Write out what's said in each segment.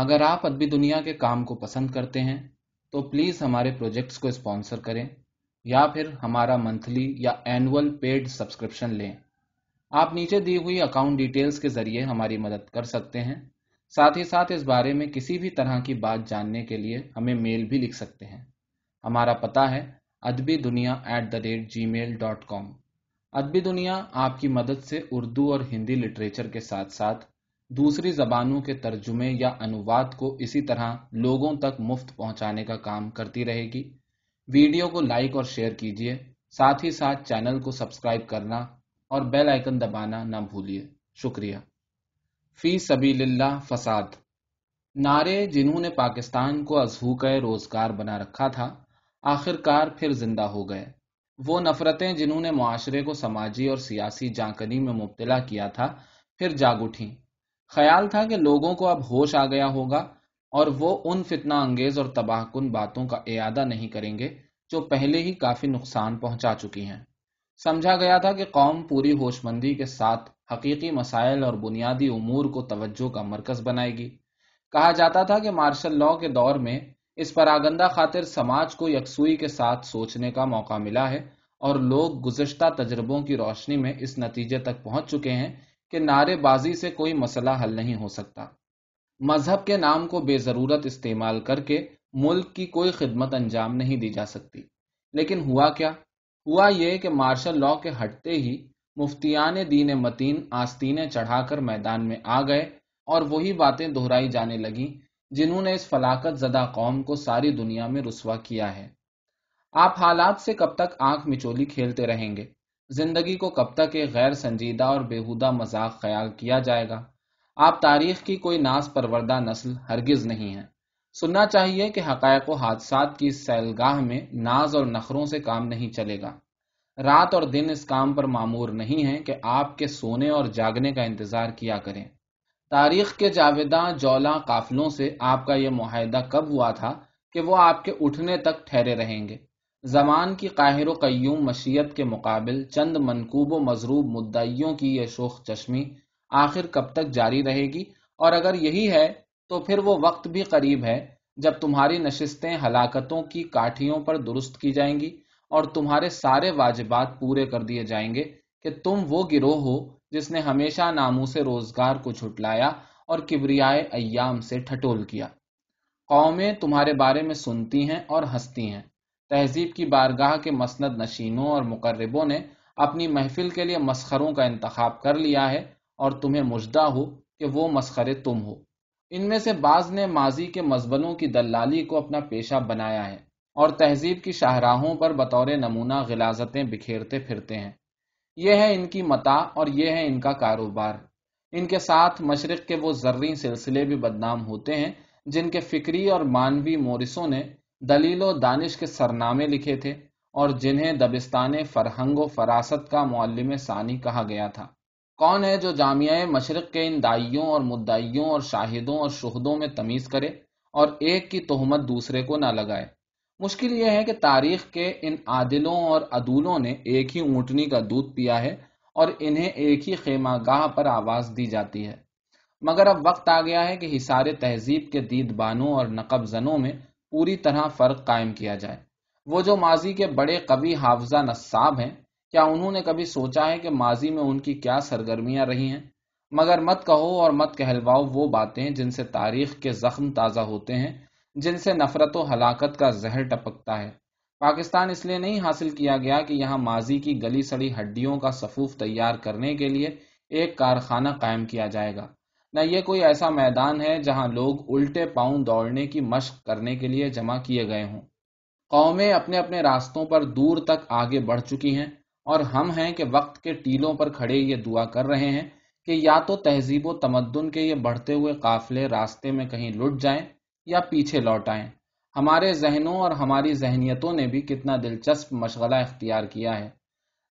اگر آپ ادبی دنیا کے کام کو پسند کرتے ہیں، تو پلیز ہمارے پروجیکٹس کو اسپانسر کریں، یا پھر ہمارا منتھلی یا اینول پیڈ سبسکرپشن لیں۔ آپ نیچے دی ہوئی اکاؤنٹ ڈیٹیلز کے ذریعے ہماری مدد کر سکتے ہیں۔ ساتھ ہی ساتھ اس بارے میں کسی بھی طرح کی بات جاننے کے لیے ہمیں میل بھی لکھ سکتے ہیں۔ ہمارا پتہ ہے Adabi Duniya at the rate Gmail dot com Adabi Duniya آپ کی مدد سے اردو اور ہندی لٹریچر کے ساتھ ساتھ دوسری زبانوں کے ترجمے یا انواد کو اسی طرح لوگوں تک مفت پہنچانے کا کام کرتی رہے گی۔ ویڈیو کو لائک اور شیئر کیجیے ساتھ ہی ساتھ چینل کو سبسکرائب کرنا اور بیل آئکن دبانا نہ بھولیے۔ شکریہ۔ فی سبیل اللہ فساد۔ نعرے جنہوں نے پاکستان کو ازہوک روزگار بنا رکھا تھا آخر کار پھر زندہ ہو گئے۔ وہ نفرتیں جنہوں نے معاشرے کو سماجی اور سیاسی جانکنی میں مبتلا کیا تھا، پھر جاگ اٹھیں۔ خیال تھا کہ لوگوں کو اب ہوش آ گیا ہوگا اور وہ ان فتنہ انگیز اور تباہ کن باتوں کا اعادہ نہیں کریں گے جو پہلے ہی کافی نقصان پہنچا چکی ہیں۔ سمجھا گیا تھا کہ قوم پوری ہوش مندی کے ساتھ حقیقی مسائل اور بنیادی امور کو توجہ کا مرکز بنائے گی۔ کہا جاتا تھا کہ مارشل لا کے دور میں اس پراگندہ خاطر سماج کو یکسوئی کے ساتھ سوچنے کا موقع ملا ہے اور لوگ گزشتہ تجربوں کی روشنی میں اس نتیجے تک پہنچ چکے ہیں کہ نعرے بازی سے کوئی مسئلہ حل نہیں ہو سکتا۔ مذہب کے نام کو بے ضرورت استعمال کر کے ملک کی کوئی خدمت انجام نہیں دی جا سکتی۔ لیکن ہوا کیا؟ ہوا یہ کہ مارشل لا کے ہٹتے ہی مفتیان دین متین آستینیں چڑھا کر میدان میں آ گئے اور وہی باتیں دہرائی جانے لگیں جنہوں نے اس فلاقت زدہ قوم کو ساری دنیا میں رسوا کیا ہے۔ آپ حالات سے کب تک آنکھ مچولی کھیلتے رہیں گے؟ زندگی کو کب تک ایک غیر سنجیدہ اور بےحدہ مذاق خیال کیا جائے گا؟ آپ تاریخ کی کوئی ناس پروردہ نسل ہرگز نہیں ہے سننا چاہیے کہ حقائق و حادثات کی سیلگاہ میں ناز اور نخروں سے کام نہیں چلے گا۔ رات اور دن اس کام پر معمور نہیں ہے کہ آپ کے سونے اور جاگنے کا انتظار کیا کریں۔ تاریخ کے جاویداں جولا قافلوں سے آپ کا یہ معاہدہ کب ہوا تھا کہ وہ آپ کے اٹھنے تک ٹھہرے رہیں گے؟ زمان کی قاہر و قیوم مشیت کے مقابل چند منکوب و مضروب مدعیوں کی یہ شوخ چشمی آخر کب تک جاری رہے گی؟ اور اگر یہی ہے، تو پھر وہ وقت بھی قریب ہے جب تمہاری نشستیں ہلاکتوں کی کاٹھیوں پر درست کی جائیں گی اور تمہارے سارے واجبات پورے کر دیے جائیں گے کہ تم وہ گروہ ہو جس نے ہمیشہ ناموں سے روزگار کو چھٹلایا اور کبریائے ایام سے ٹھٹول کیا۔ قومیں تمہارے بارے میں سنتی ہیں اور ہنستی ہیں۔ تہذیب کی بارگاہ کے مسند نشینوں اور مقربوں نے اپنی محفل کے لیے مسخروں کا انتخاب کر لیا ہے اور تمہیں مجدہ ہو کہ وہ مسخرے تم ہو۔ ان میں سے بعض نے ماضی کے مذبنوں کی دلالی کو اپنا پیشہ بنایا ہے اور تہذیب کی شاہراہوں پر بطور نمونہ غلازتیں بکھیرتے پھرتے ہیں۔ یہ ہے ان کی متا اور یہ ہے ان کا کاروبار۔ ان کے ساتھ مشرق کے وہ زرعی سلسلے بھی بدنام ہوتے ہیں جن کے فکری اور مانوی مورسوں نے دلیل و دانش کے سرنامے لکھے تھے اور جنہیں دبستان فرہنگ و فراست کا معلم ثانی کہا گیا تھا۔ کون ہے جو جامعہ مشرق کے ان دائیوں اور مدعیوں اور شاہدوں اور شہدوں میں تمیز کرے اور ایک کی تہمت دوسرے کو نہ لگائے؟ مشکل یہ ہے کہ تاریخ کے ان عادلوں اور عدولوں نے ایک ہی اونٹنی کا دودھ پیا ہے اور انہیں ایک ہی خیمہ گاہ پر آواز دی جاتی ہے۔ مگر اب وقت آ گیا ہے کہ حسار تہذیب کے دید بانوں اور نقب زنوں میں پوری طرح فرق قائم کیا جائے۔ وہ جو ماضی کے بڑے قوی حافظہ نصاب ہیں، کیا انہوں نے کبھی سوچا ہے کہ ماضی میں ان کی کیا سرگرمیاں رہی ہیں؟ مگر مت کہو اور مت کہلواؤ وہ باتیں جن سے تاریخ کے زخم تازہ ہوتے ہیں، جن سے نفرت و ہلاکت کا زہر ٹپکتا ہے۔ پاکستان اس لیے نہیں حاصل کیا گیا کہ یہاں ماضی کی گلی سڑی ہڈیوں کا صفوف تیار کرنے کے لیے ایک کارخانہ قائم کیا جائے گا۔ نہ یہ کوئی ایسا میدان ہے جہاں لوگ الٹے پاؤں دوڑنے کی مشق کرنے کے لیے جمع کیے گئے ہوں۔ قومیں اپنے اپنے راستوں پر دور تک آگے بڑھ چکی ہیں اور ہم ہیں کہ وقت کے ٹیلوں پر کھڑے یہ دعا کر رہے ہیں کہ یا تو تہذیب و تمدن کے یہ بڑھتے ہوئے قافلے راستے میں کہیں لٹ جائیں یا پیچھے لوٹ آئیں۔ ہمارے ذہنوں اور ہماری ذہنیتوں نے بھی کتنا دلچسپ مشغلہ اختیار کیا ہے۔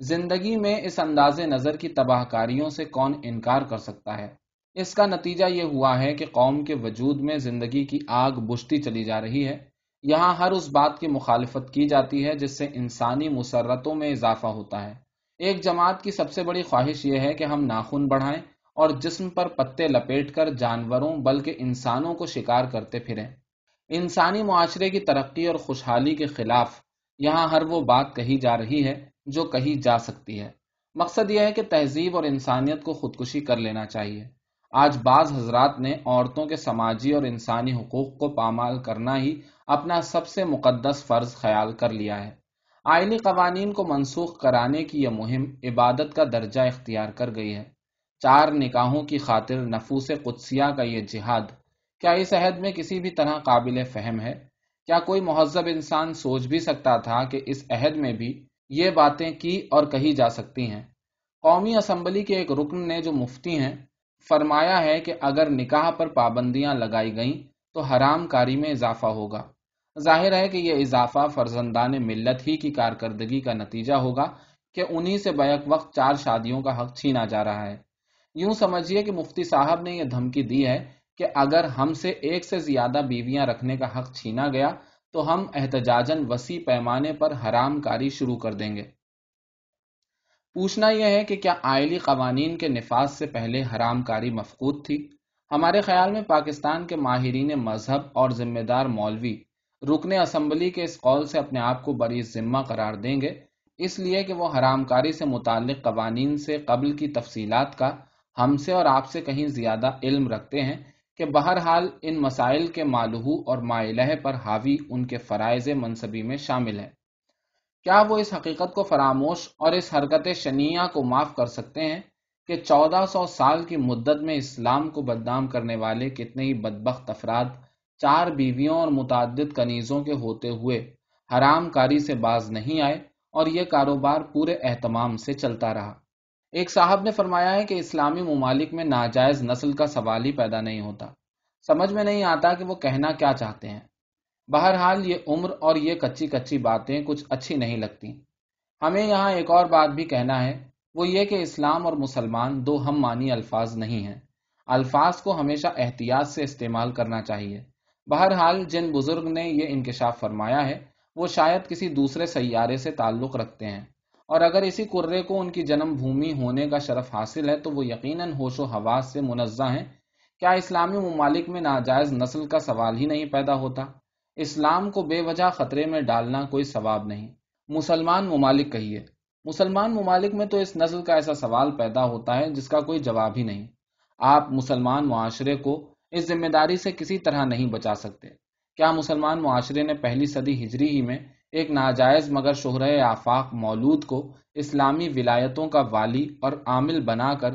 زندگی میں اس انداز نظر کی تباہ کاریوں سے کون انکار کر سکتا ہے؟ اس کا نتیجہ یہ ہوا ہے کہ قوم کے وجود میں زندگی کی آگ بجھتی چلی جا رہی ہے۔ یہاں ہر اس بات کی مخالفت کی جاتی ہے جس سے انسانی مسرتوں میں اضافہ ہوتا ہے۔ ایک جماعت کی سب سے بڑی خواہش یہ ہے کہ ہم ناخن بڑھائیں اور جسم پر پتے لپیٹ کر جانوروں بلکہ انسانوں کو شکار کرتے پھریں۔ انسانی معاشرے کی ترقی اور خوشحالی کے خلاف یہاں ہر وہ بات کہی جا رہی ہے جو کہی جا سکتی ہے۔ مقصد یہ ہے کہ تہذیب اور انسانیت کو خودکشی کر لینا چاہیے۔ آج بعض حضرات نے عورتوں کے سماجی اور انسانی حقوق کو پامال کرنا ہی اپنا سب سے مقدس فرض خیال کر لیا ہے۔ آئینی قوانین کو منسوخ کرانے کی یہ مہم عبادت کا درجہ اختیار کر گئی ہے۔ چار نکاحوں کی خاطر نفوس قدسیہ کا یہ جہاد، کیا اس عہد میں کسی بھی طرح قابل فہم ہے؟ کیا کوئی مہذب انسان سوچ بھی سکتا تھا کہ اس عہد میں بھی یہ باتیں کی اور کہی جا سکتی ہیں؟ قومی اسمبلی کے ایک رکن نے جو مفتی ہیں فرمایا ہے کہ اگر نکاح پر پابندیاں لگائی گئیں تو حرام کاری میں اضافہ ہوگا۔ ظاہر ہے کہ یہ اضافہ فرزندان ملت ہی کی کارکردگی کا نتیجہ ہوگا کہ انہی سے بیک وقت چار شادیوں کا حق چھینا جا رہا ہے۔ یوں سمجھیے کہ مفتی صاحب نے یہ دھمکی دی ہے کہ اگر ہم سے ایک سے زیادہ بیویاں رکھنے کا حق چھینا گیا تو ہم احتجاجن وسیع پیمانے پر حرام کاری شروع کر دیں گے۔ پوچھنا یہ ہے کہ کیا آئلی قوانین کے نفاذ سے پہلے حرام کاری مفقود تھی؟ ہمارے خیال میں پاکستان کے ماہرین مذہب اور ذمہ دار مولوی رکن اسمبلی کے اس قول سے اپنے آپ کو بڑی ذمہ قرار دیں گے، اس لیے کہ وہ حرام کاری سے متعلق قوانین سے قبل کی تفصیلات کا ہم سے اور آپ سے کہیں زیادہ علم رکھتے ہیں کہ بہرحال ان مسائل کے معلوح اور مائلہ پر حاوی ان کے فرائض منصبی میں شامل ہے کیا وہ اس حقیقت کو فراموش اور اس حرکت شنیہ کو معاف کر سکتے ہیں کہ چودہ سو سال کی مدت میں اسلام کو بدنام کرنے والے کتنے ہی بدبخت افراد چار بیویوں اور متعدد کنیزوں کے ہوتے ہوئے حرام کاری سے باز نہیں آئے اور یہ کاروبار پورے اہتمام سے چلتا رہا۔ ایک صاحب نے فرمایا ہے کہ اسلامی ممالک میں ناجائز نسل کا سوال ہی پیدا نہیں ہوتا۔ سمجھ میں نہیں آتا کہ وہ کہنا کیا چاہتے ہیں۔ بہرحال یہ عمر اور یہ کچی کچی باتیں کچھ اچھی نہیں لگتی ہمیں یہاں ایک اور بات بھی کہنا ہے، وہ یہ کہ اسلام اور مسلمان دو ہم مانی الفاظ نہیں ہیں۔ الفاظ کو ہمیشہ احتیاط سے استعمال کرنا چاہیے۔ بہرحال جن بزرگ نے یہ انکشاف فرمایا ہے، وہ شاید کسی دوسرے سیارے سے تعلق رکھتے ہیں۔ اور اگر اسی کرے کو ان کی جنم بھومی ہونے کا شرف حاصل ہے، تو وہ یقیناً ہوش و حواس سے منزہ ہیں۔ کیا اسلامی ممالک میں ناجائز نسل کا سوال ہی نہیں پیدا ہوتا؟ اسلام کو بے وجہ خطرے میں ڈالنا کوئی ثواب نہیں۔ مسلمان ممالک کہیے۔ مسلمان ممالک میں تو اس نسل کا ایسا سوال پیدا ہوتا ہے جس کا کوئی جواب ہی نہیں۔ آپ مسلمان معاشرے کو اس ذمہ داری سے کسی طرح نہیں بچا سکتے۔ کیا مسلمان معاشرے نے پہلی صدی ہجری ہی میں ایک ناجائز مگر شہر آفاق مولود کو اسلامی ولایتوں کا والی اور عامل بنا کر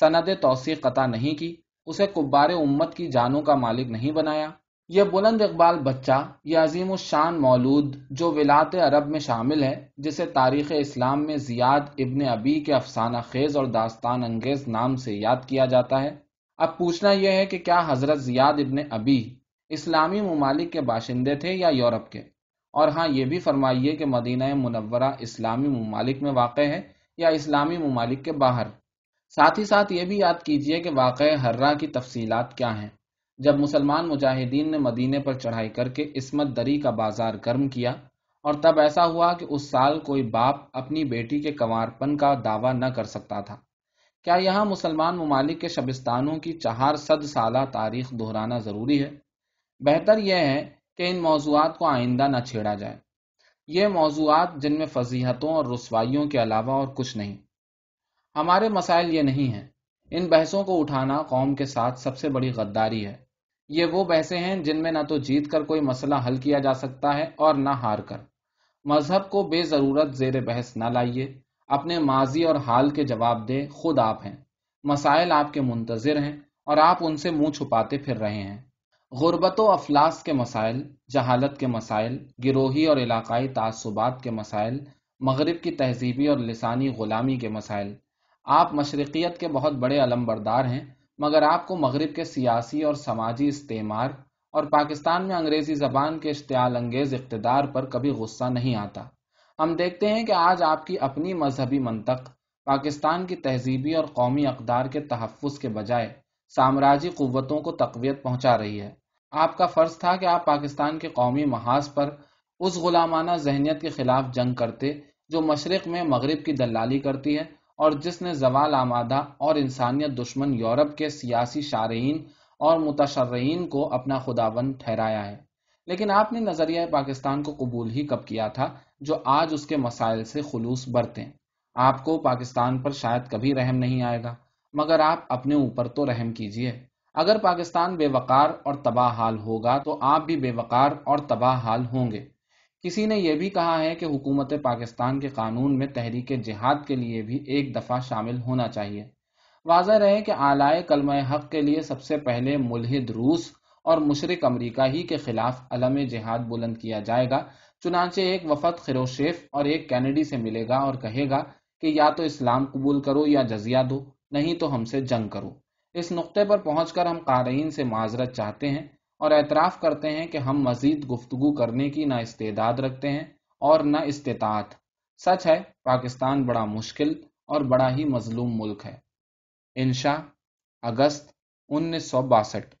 سند توثیق قطع نہیں کی، اسے کبار امت کی جانوں کا مالک نہیں بنایا؟ یہ بلند اقبال بچہ یہ عظیم الشان مولود جو ولات عرب میں شامل ہے، جسے تاریخ اسلام میں زیاد ابن ابی کے افسانہ خیز اور داستان انگیز نام سے یاد کیا جاتا ہے۔ اب پوچھنا یہ ہے کہ کیا حضرت زیاد ابن ابی اسلامی ممالک کے باشندے تھے یا یورپ کے؟ اور ہاں یہ بھی فرمائیے کہ مدینہ منورہ اسلامی ممالک میں واقع ہے یا اسلامی ممالک کے باہر۔ ساتھ ہی ساتھ یہ بھی یاد کیجیے کہ واقع ہررا کی تفصیلات کیا ہیں۔ جب مسلمان مجاہدین نے مدینے پر چڑھائی کر کے عصمت دری کا بازار گرم کیا اور تب ایسا ہوا کہ اس سال کوئی باپ اپنی بیٹی کے کنوارپن کا دعویٰ نہ کر سکتا تھا۔ کیا یہاں مسلمان ممالک کے شبستانوں کی چہار صد سالہ تاریخ دہرانا ضروری ہے؟ بہتر یہ ہے کہ ان موضوعات کو آئندہ نہ چھیڑا جائے۔ یہ موضوعات جن میں فضیحتوں اور رسوائیوں کے علاوہ اور کچھ نہیں۔ ہمارے مسائل یہ نہیں ہیں۔ ان بحثوں کو اٹھانا قوم کے ساتھ سب سے بڑی غداری ہے۔ یہ وہ بحثیں ہیں جن میں نہ تو جیت کر کوئی مسئلہ حل کیا جا سکتا ہے اور نہ ہار کر۔ مذہب کو بے ضرورت زیر بحث نہ لائیے۔ اپنے ماضی اور حال کے جواب دے خود آپ ہیں۔ مسائل آپ کے منتظر ہیں اور آپ ان سے منہ چھپاتے پھر رہے ہیں۔ غربت و افلاس کے مسائل، جہالت کے مسائل، گروہی اور علاقائی تعصبات کے مسائل، مغرب کی تہذیبی اور لسانی غلامی کے مسائل۔ آپ مشرقیت کے بہت بڑے علم بردار ہیں۔ مگر آپ کو مغرب کے سیاسی اور سماجی استعمار اور پاکستان میں انگریزی زبان کے اشتعال انگیز اقتدار پر کبھی غصہ نہیں آتا۔ ہم دیکھتے ہیں کہ آج آپ کی اپنی مذہبی منطق، پاکستان کی تہذیبی اور قومی اقدار کے تحفظ کے بجائے سامراجی قوتوں کو تقویت پہنچا رہی ہے۔ آپ کا فرض تھا کہ آپ پاکستان کے قومی محاذ پر اس غلامانہ ذہنیت کے خلاف جنگ کرتے جو مشرق میں مغرب کی دلالی کرتی ہے۔ اور جس نے زوال آمادہ اور انسانیت دشمن یورپ کے سیاسی شارعین اور متشرعین کو اپنا خداوند ٹھہرایا ہے۔ لیکن آپ نے نظریہ پاکستان کو قبول ہی کب کیا تھا جو آج اس کے مسائل سے خلوص برتے آپ کو پاکستان پر شاید کبھی رحم نہیں آئے گا، مگر آپ اپنے اوپر تو رحم کیجیے۔ اگر پاکستان بے وقار اور تباہ حال ہوگا تو آپ بھی بے وقار اور تباہ حال ہوں گے۔ کسی نے یہ بھی کہا ہے کہ حکومت پاکستان کے قانون میں تحریک جہاد کے لیے بھی ایک دفعہ شامل ہونا چاہیے۔ واضح رہے کہ آلائے کلمہ حق کے لیے سب سے پہلے ملحد روس اور مشرق امریکہ ہی کے خلاف علم جہاد بلند کیا جائے گا، چنانچہ ایک وفد خروشیف اور ایک کینیڈی سے ملے گا اور کہے گا کہ یا تو اسلام قبول کرو یا جزیہ دو، نہیں تو ہم سے جنگ کرو۔ اس نقطے پر پہنچ کر ہم قارئین سے معذرت چاہتے ہیں۔ اور اعتراف کرتے ہیں کہ ہم مزید گفتگو کرنے کی نہ استعداد رکھتے ہیں اور نہ استطاعت۔ سچ ہے، پاکستان بڑا مشکل اور بڑا ہی مظلوم ملک ہے۔ انشا اگست انیس سو باسٹھ۔